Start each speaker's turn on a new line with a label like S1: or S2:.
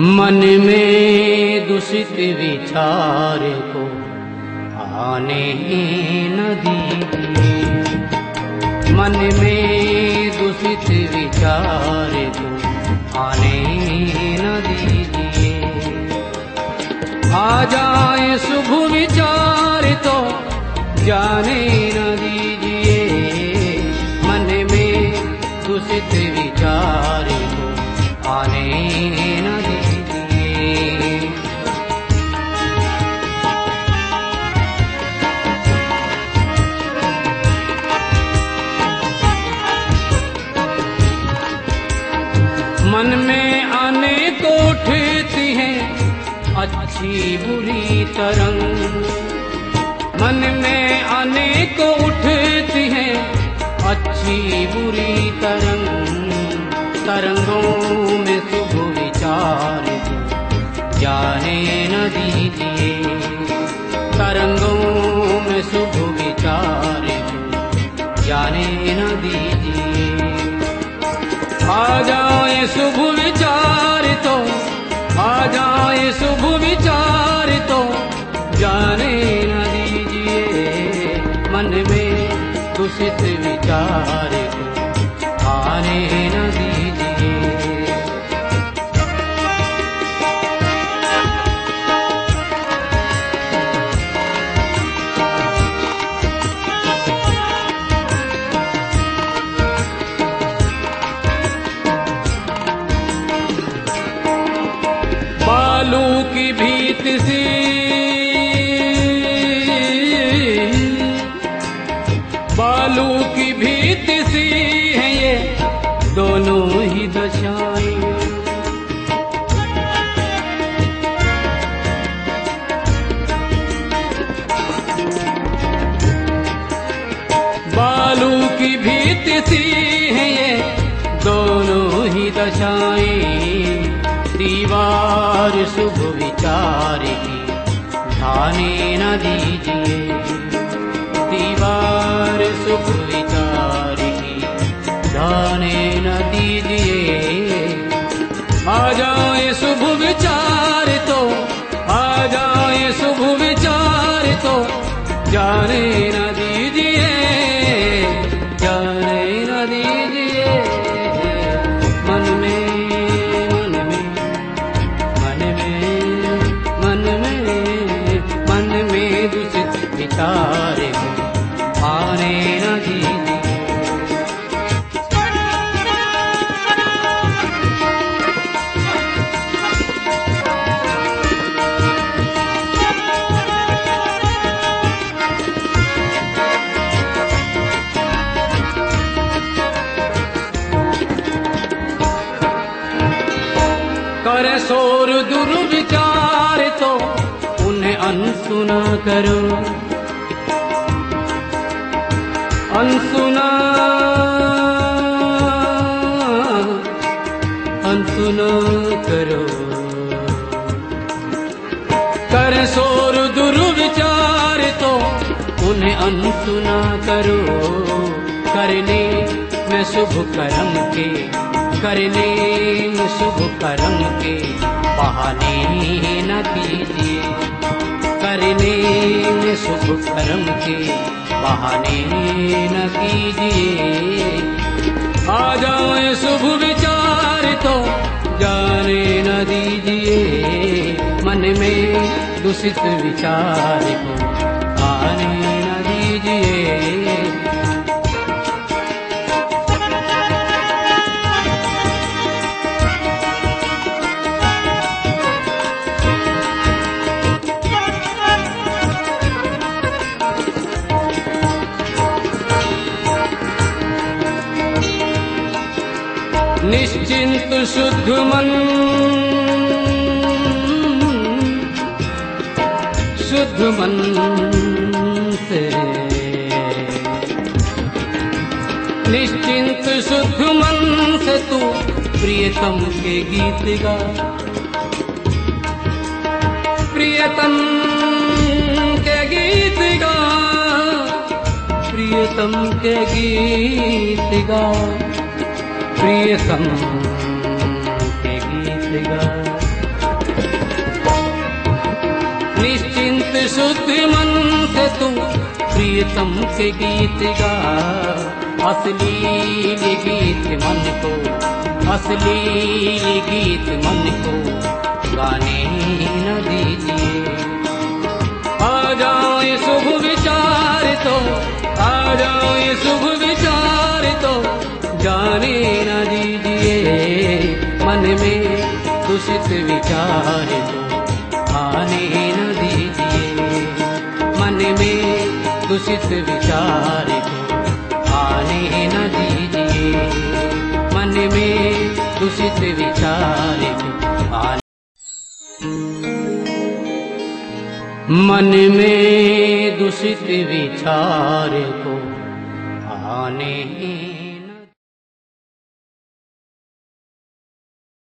S1: मन में दूषित विचार को आने न दीजिए। मन में दूषित विचार को आने न दीजिए। आ जाए शुभ विचार तो जाने मन में आने को उठती है, अच्छी बुरी तरंग। मन में आने को उठती है, अच्छी बुरी तरंग। तरंगों में शुभ विचार जाने न दीजिए। तरंगों में शुभ विचार जाने न दीजिए। आ जाए शुभ विचार तो आ जाए शुभ विचार तो। जाने न दीजिए मन में दूषित विचार को आने न दीजिए की भीत सी बालू की भीत सी है ये, दोनों ही दशाएँ। बालू की भीत सी है ये, दोनों ही दशाएँ। दीवार शुभ विचार की ढाने न दीजिए, दीवार शुभ विचार की ढाने न दीजिए, आ जाए शुभ विचार तो आ जाए शुभ विचार तो। जाने न दीजिए को आने न दीजिए करे शोर दुर्विचार तो उन्हें अनसुना करो। करे शोर दुर्विचार तो। उन्हें अनसुना करो। करने में शुभ कर्म के। करने में शुभ कर्म के। बहाने न कीजिए। करने में शुभ कर्म के। बहाने न कीजिए। आ जाए शुभ विचार तो जाने न दीजिए। मन में दूषित विचार को आने न दीजिए। निश्चिंत शुद्ध मन मन से। निश्चिंत शुद्ध मन से तू प्रियतम के गीत गा। प्रियतम के गीत गा। प्रियतम के गीत गा। प्रियतम के गीत गा। निश्चिंत शुद्ध मन से तू प्रियतम के गीत गा। असली गीत मन को असली गीत मन को गाने न दीजिए। आ जाए शुभ विचार तो आ जाए शुभ विचार तो जाने न दीजिए। मन में दूषित विचार तो आने दूषित विचार को आने न दीजिए। मन में दूषित विचार को आने मन में दूषित विचार को आने